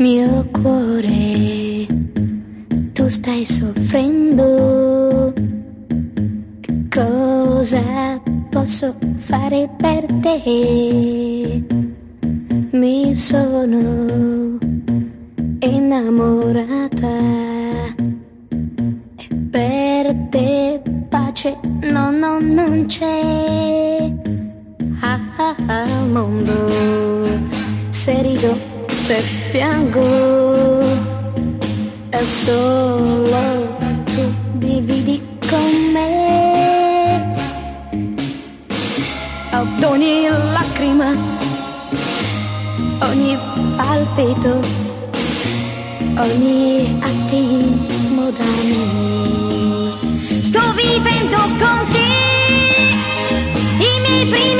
Mio cuore, tu stai soffrendo. Cosa posso fare per te? Mi sono innamorata e per te pace no, no, non c'è ah, ah, ah, mondo se rido, se piango è solo tu dividi con me. Ad ogni lacrima ogni palpito ogni attimo da me. Sto vivendo con te i miei primi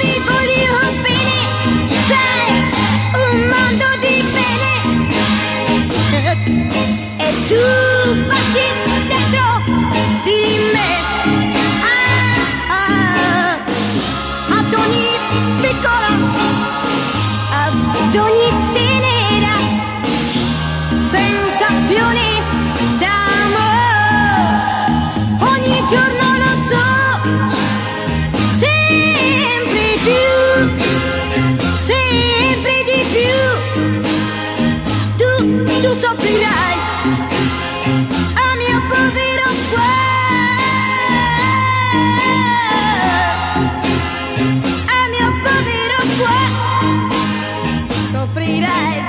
sensazioni d'amore. Ogni giorno lo so, sempre più, sempre di più. Tu, tu soffrirai a mio povero cuore. A mio povero cuore soffrirai.